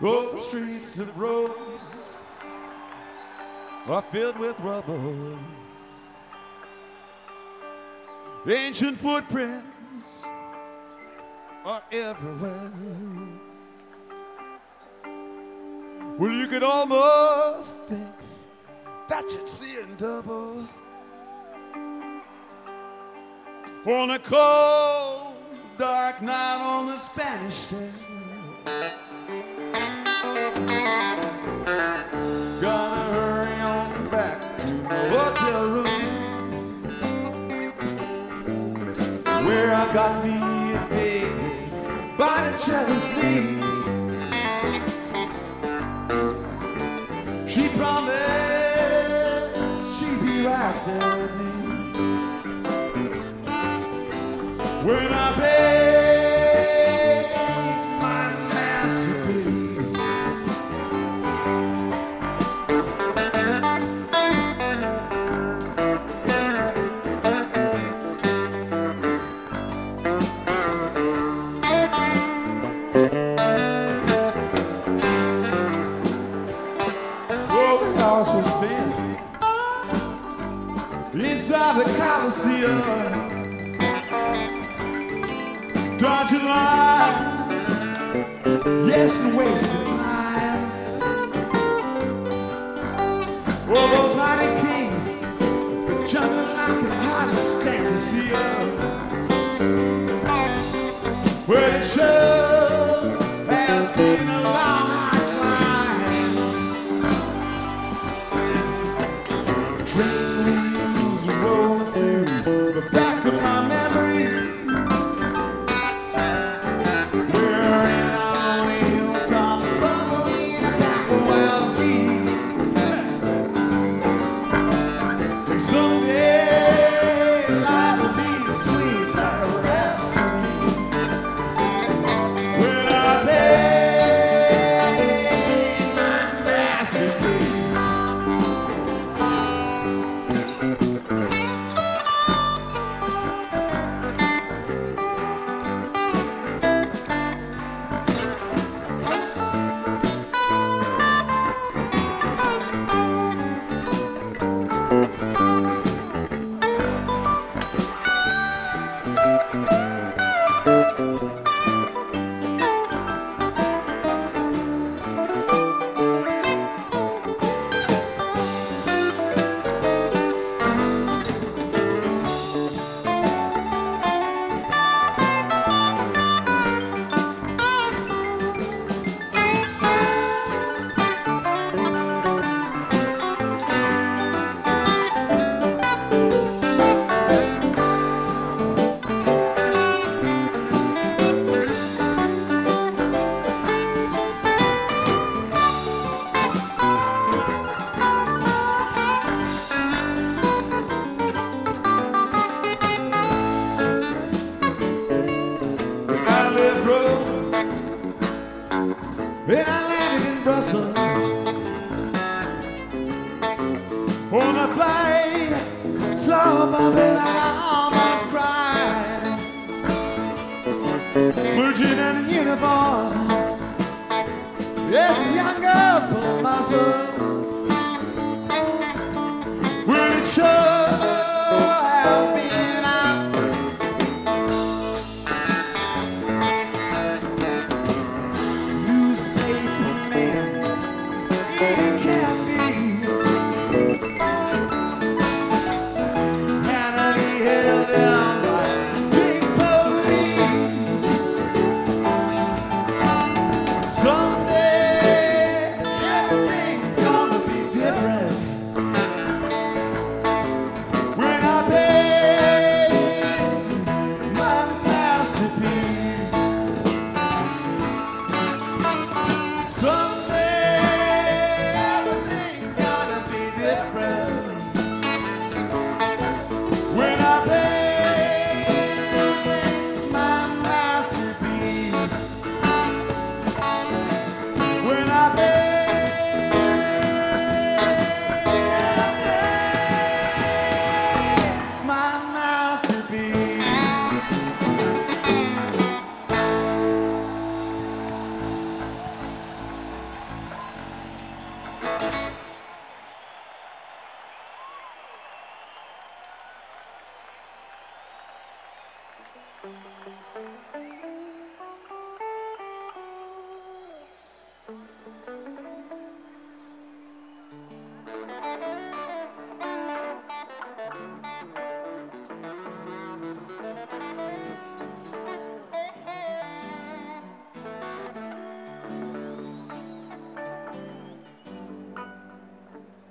The streets of Rome are filled with rubble. Ancient footprints are everywhere. Well, you could almost think that you're seeing double on a cold, dark night on the Spanish Steps. Where I got me a baby by the jealous knees. She promised she'd be right there with me when I paid the Coliseum. Dodging lines, yes, and wasting time. Oh, those mighty kings, the jungle I can hardly stand to see them. I and I landed in Brussels. On a flight, my bed, I almost cried. Virgin and uniform, yes, young girl full of